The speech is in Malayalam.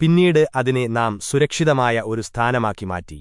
പിന്നീട് അതിനെ നാം സുരക്ഷിതമായ ഒരു സ്ഥാനമാക്കി മാറ്റി.